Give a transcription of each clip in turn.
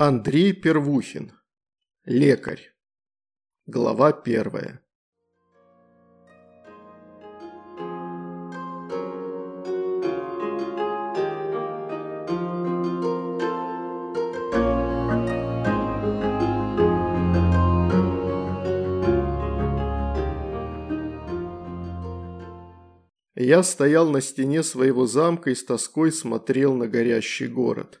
Андрей Первухин. Лекарь. Глава первая. Я стоял на стене своего замка и с тоской смотрел на горящий город.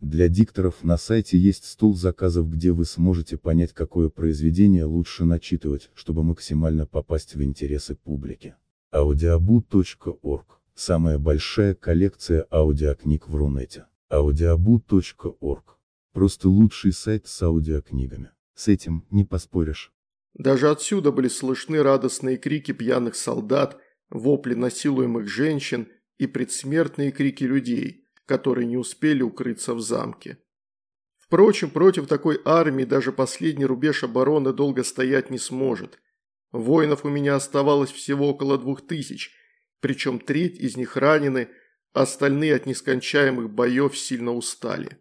Для дикторов на сайте есть стол заказов, где вы сможете понять, какое произведение лучше начитывать, чтобы максимально попасть в интересы публики. audiobu.org – самая большая коллекция аудиокниг в Рунете. audiobu.org – просто лучший сайт с аудиокнигами. С этим не поспоришь. Даже отсюда были слышны радостные крики пьяных солдат, вопли насилуемых женщин и предсмертные крики людей, которые не успели укрыться в замке. Впрочем, против такой армии даже последний рубеж обороны долго стоять не сможет. Воинов у меня оставалось всего около двух тысяч, причем треть из них ранены, остальные от нескончаемых боев сильно устали.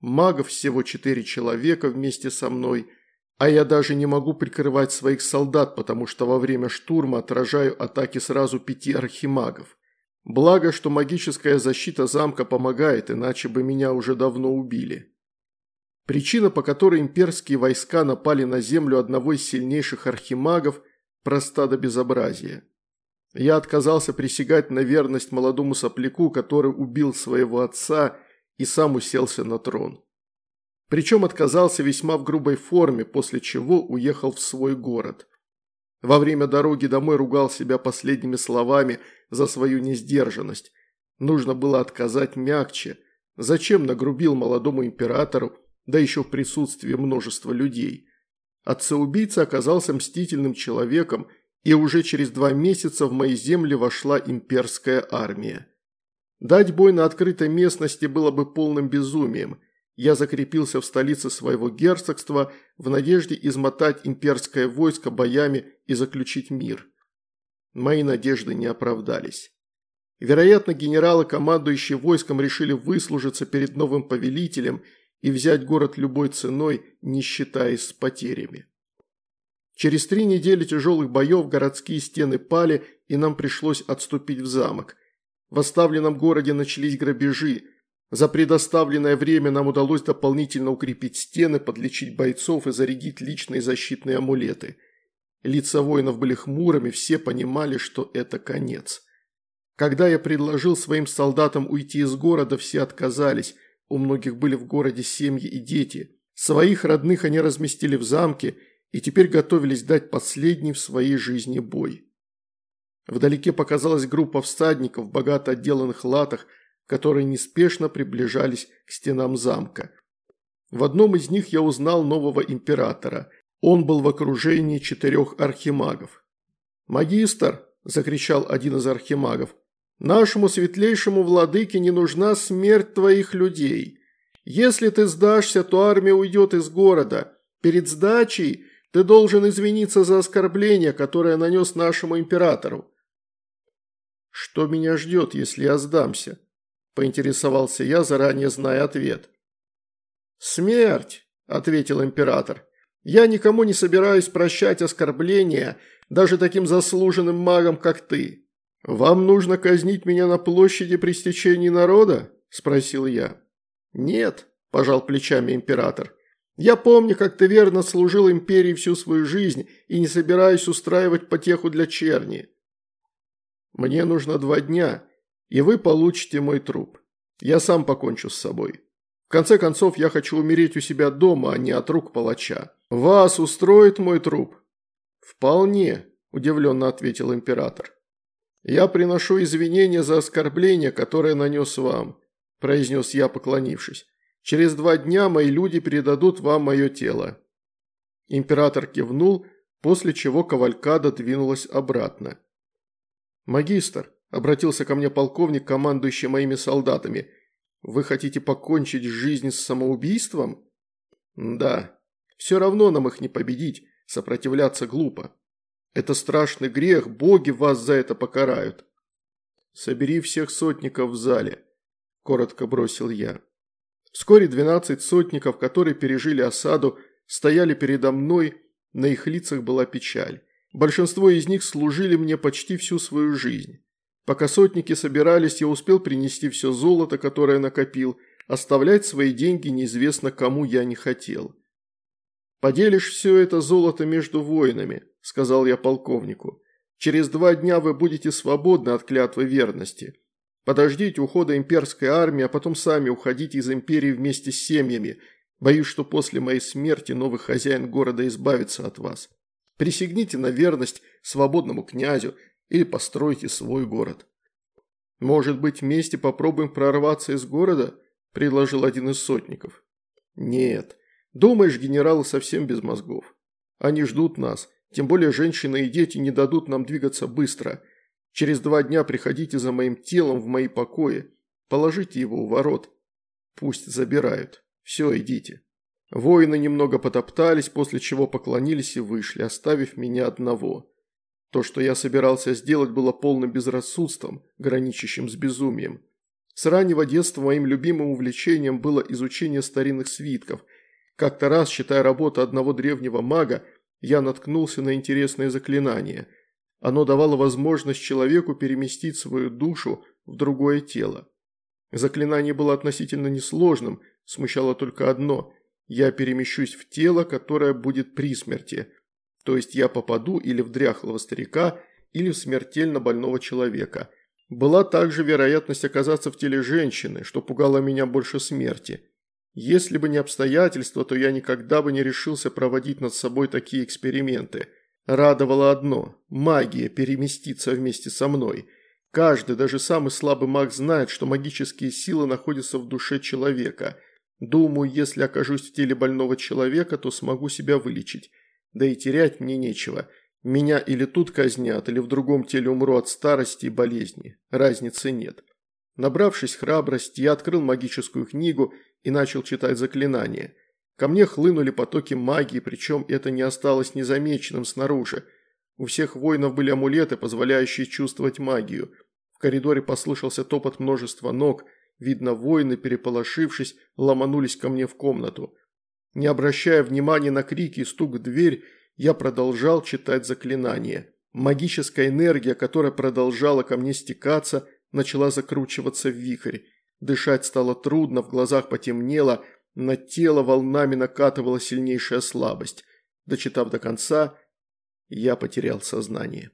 Магов всего четыре человека вместе со мной, а я даже не могу прикрывать своих солдат, потому что во время штурма отражаю атаки сразу пяти архимагов. Благо, что магическая защита замка помогает, иначе бы меня уже давно убили. Причина, по которой имперские войска напали на землю одного из сильнейших архимагов, проста до безобразия. Я отказался присягать на верность молодому сопляку, который убил своего отца и сам уселся на трон. Причем отказался весьма в грубой форме, после чего уехал в свой город. Во время дороги домой ругал себя последними словами за свою несдержанность. Нужно было отказать мягче. Зачем нагрубил молодому императору, да еще в присутствии множества людей? Отца-убийца оказался мстительным человеком, и уже через два месяца в мои земли вошла имперская армия. Дать бой на открытой местности было бы полным безумием – я закрепился в столице своего герцогства в надежде измотать имперское войско боями и заключить мир. Мои надежды не оправдались. Вероятно, генералы, командующие войском, решили выслужиться перед новым повелителем и взять город любой ценой, не считаясь с потерями. Через три недели тяжелых боев городские стены пали, и нам пришлось отступить в замок. В оставленном городе начались грабежи – за предоставленное время нам удалось дополнительно укрепить стены, подлечить бойцов и зарядить личные защитные амулеты. Лица воинов были хмурыми, все понимали, что это конец. Когда я предложил своим солдатам уйти из города, все отказались, у многих были в городе семьи и дети. Своих родных они разместили в замке и теперь готовились дать последний в своей жизни бой. Вдалеке показалась группа всадников в богато отделанных латах, которые неспешно приближались к стенам замка. В одном из них я узнал нового императора. Он был в окружении четырех архимагов. «Магистр!» – закричал один из архимагов. «Нашему светлейшему владыке не нужна смерть твоих людей. Если ты сдашься, то армия уйдет из города. Перед сдачей ты должен извиниться за оскорбление, которое нанес нашему императору». «Что меня ждет, если я сдамся?» Поинтересовался я, заранее зная ответ. «Смерть», – ответил император. «Я никому не собираюсь прощать оскорбления, даже таким заслуженным магам, как ты. Вам нужно казнить меня на площади при стечении народа?» – спросил я. «Нет», – пожал плечами император. «Я помню, как ты верно служил империи всю свою жизнь и не собираюсь устраивать потеху для черни. Мне нужно два дня, и вы получите мой труп. Я сам покончу с собой. В конце концов, я хочу умереть у себя дома, а не от рук палача. Вас устроит мой труп?» «Вполне», – удивленно ответил император. «Я приношу извинения за оскорбление, которое нанес вам», – произнес я, поклонившись. «Через два дня мои люди передадут вам мое тело». Император кивнул, после чего кавалькада двинулась обратно. «Магистр», – обратился ко мне полковник, командующий моими солдатами, – «вы хотите покончить жизнь с самоубийством?» «Да. Все равно нам их не победить, сопротивляться глупо. Это страшный грех, боги вас за это покарают». «Собери всех сотников в зале», – коротко бросил я. Вскоре двенадцать сотников, которые пережили осаду, стояли передо мной, на их лицах была печаль. Большинство из них служили мне почти всю свою жизнь. Пока сотники собирались, я успел принести все золото, которое накопил, оставлять свои деньги неизвестно кому я не хотел. «Поделишь все это золото между воинами», – сказал я полковнику. «Через два дня вы будете свободны от клятвы верности. Подождите ухода имперской армии, а потом сами уходите из империи вместе с семьями. Боюсь, что после моей смерти новый хозяин города избавится от вас. Присягните на верность свободному князю или постройте свой город. Может быть, вместе попробуем прорваться из города? Предложил один из сотников. Нет. Думаешь, генералы совсем без мозгов. Они ждут нас. Тем более женщины и дети не дадут нам двигаться быстро – Через два дня приходите за моим телом в мои покои. Положите его у ворот. Пусть забирают. Все, идите». Воины немного потоптались, после чего поклонились и вышли, оставив меня одного. То, что я собирался сделать, было полным безрассудством, граничащим с безумием. С раннего детства моим любимым увлечением было изучение старинных свитков. Как-то раз, читая работу одного древнего мага, я наткнулся на интересное заклинание – оно давало возможность человеку переместить свою душу в другое тело. Заклинание было относительно несложным, смущало только одно – я перемещусь в тело, которое будет при смерти. То есть я попаду или в дряхлого старика, или в смертельно больного человека. Была также вероятность оказаться в теле женщины, что пугало меня больше смерти. Если бы не обстоятельства, то я никогда бы не решился проводить над собой такие эксперименты – Радовало одно – магия переместится вместе со мной. Каждый, даже самый слабый маг знает, что магические силы находятся в душе человека. Думаю, если окажусь в теле больного человека, то смогу себя вылечить. Да и терять мне нечего. Меня или тут казнят, или в другом теле умру от старости и болезни. Разницы нет. Набравшись храбрости, я открыл магическую книгу и начал читать заклинания – Ко мне хлынули потоки магии, причем это не осталось незамеченным снаружи. У всех воинов были амулеты, позволяющие чувствовать магию. В коридоре послышался топот множества ног. Видно, воины, переполошившись, ломанулись ко мне в комнату. Не обращая внимания на крики и стук в дверь, я продолжал читать заклинание. Магическая энергия, которая продолжала ко мне стекаться, начала закручиваться в вихрь. Дышать стало трудно, в глазах потемнело – на тело волнами накатывала сильнейшая слабость. Дочитав до конца, я потерял сознание.